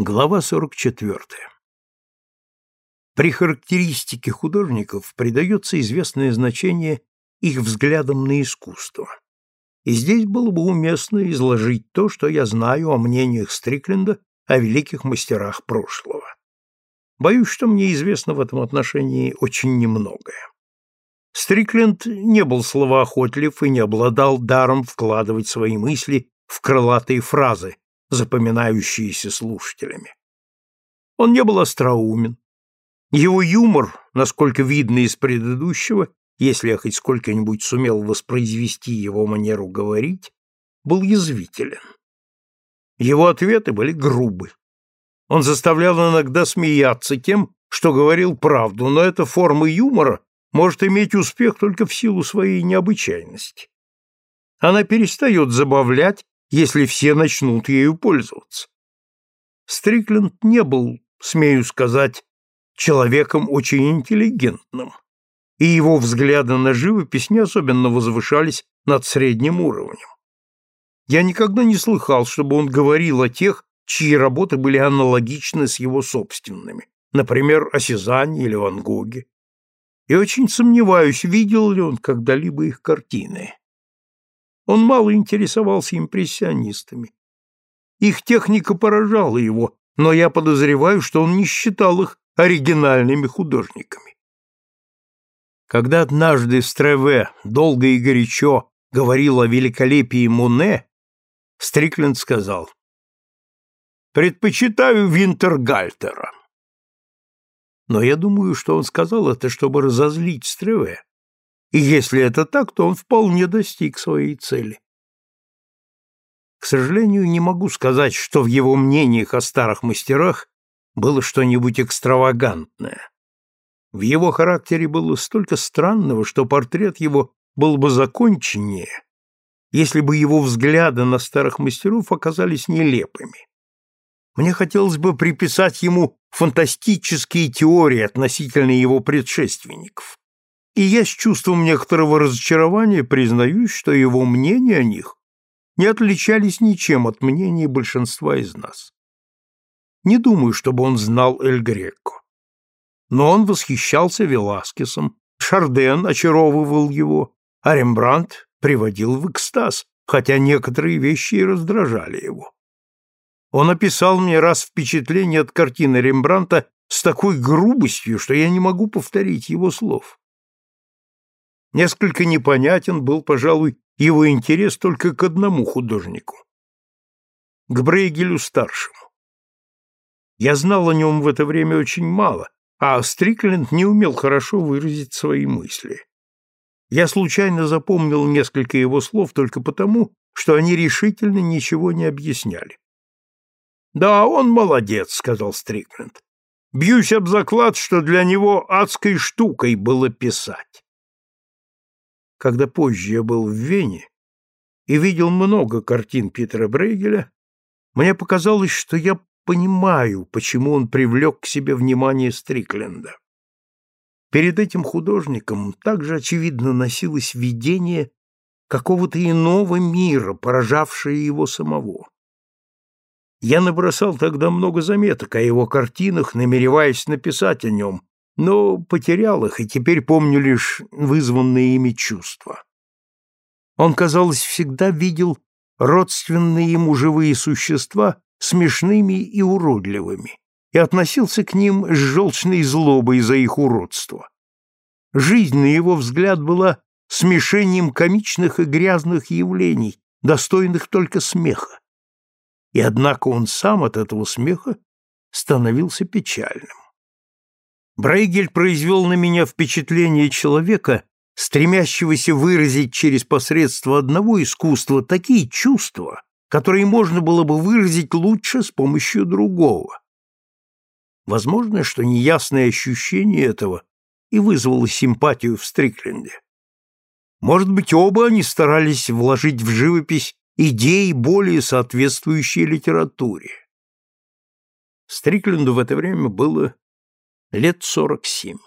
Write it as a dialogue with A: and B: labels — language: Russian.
A: Глава 44. При характеристике художников придается известное значение их взглядам на искусство. И здесь было бы уместно изложить то, что я знаю о мнениях Стрикленда о великих мастерах прошлого. Боюсь, что мне известно в этом отношении очень немногое. Стрикленд не был словоохотлив и не обладал даром вкладывать свои мысли в крылатые фразы, запоминающиеся слушателями. Он не был остроумен. Его юмор, насколько видно из предыдущего, если я хоть сколько-нибудь сумел воспроизвести его манеру говорить, был язвителен. Его ответы были грубы. Он заставлял иногда смеяться тем, что говорил правду, но эта форма юмора может иметь успех только в силу своей необычайности. Она перестает забавлять, если все начнут ею пользоваться. Стрикленд не был, смею сказать, человеком очень интеллигентным, и его взгляды на живопись не особенно возвышались над средним уровнем. Я никогда не слыхал, чтобы он говорил о тех, чьи работы были аналогичны с его собственными, например, о Сезанне или Ван Гоге. И очень сомневаюсь, видел ли он когда-либо их картины. Он мало интересовался импрессионистами. Их техника поражала его, но я подозреваю, что он не считал их оригинальными художниками. Когда однажды Стреве долго и горячо говорил о великолепии Муне, Стрикленд сказал, «Предпочитаю Винтергальтера». Но я думаю, что он сказал это, чтобы разозлить Стреве. И если это так, то он вполне достиг своей цели. К сожалению, не могу сказать, что в его мнениях о старых мастерах было что-нибудь экстравагантное. В его характере было столько странного, что портрет его был бы законченнее, если бы его взгляды на старых мастеров оказались нелепыми. Мне хотелось бы приписать ему фантастические теории относительно его предшественников и я с чувством некоторого разочарования признаюсь, что его мнения о них не отличались ничем от мнений большинства из нас. Не думаю, чтобы он знал Эль Греко. Но он восхищался Веласкесом, Шарден очаровывал его, а Рембрандт приводил в экстаз, хотя некоторые вещи и раздражали его. Он описал мне раз впечатление от картины Рембранта с такой грубостью, что я не могу повторить его слов. Несколько непонятен был, пожалуй, его интерес только к одному художнику — к Брейгелю-старшему. Я знал о нем в это время очень мало, а Стрикленд не умел хорошо выразить свои мысли. Я случайно запомнил несколько его слов только потому, что они решительно ничего не объясняли. «Да, он молодец», — сказал Стрикленд. «Бьюсь об заклад, что для него адской штукой было писать» когда позже я был в Вене и видел много картин Питера Брейгеля, мне показалось, что я понимаю, почему он привлек к себе внимание Стрикленда. Перед этим художником также очевидно носилось видение какого-то иного мира, поражавшее его самого. Я набросал тогда много заметок о его картинах, намереваясь написать о нем, но потерял их и теперь помню лишь вызванные ими чувства. Он, казалось, всегда видел родственные ему живые существа смешными и уродливыми и относился к ним с желчной злобой за их уродство. Жизнь, на его взгляд, была смешением комичных и грязных явлений, достойных только смеха. И однако он сам от этого смеха становился печальным. Брейгель произвел на меня впечатление человека, стремящегося выразить через посредство одного искусства такие чувства, которые можно было бы выразить лучше с помощью другого. Возможно, что неясное ощущение этого и вызвало симпатию в Стрикленде. Может быть, оба они старались вложить в живопись идеи, более соответствующие литературе. Стрикленду в это время было лет сорок семь.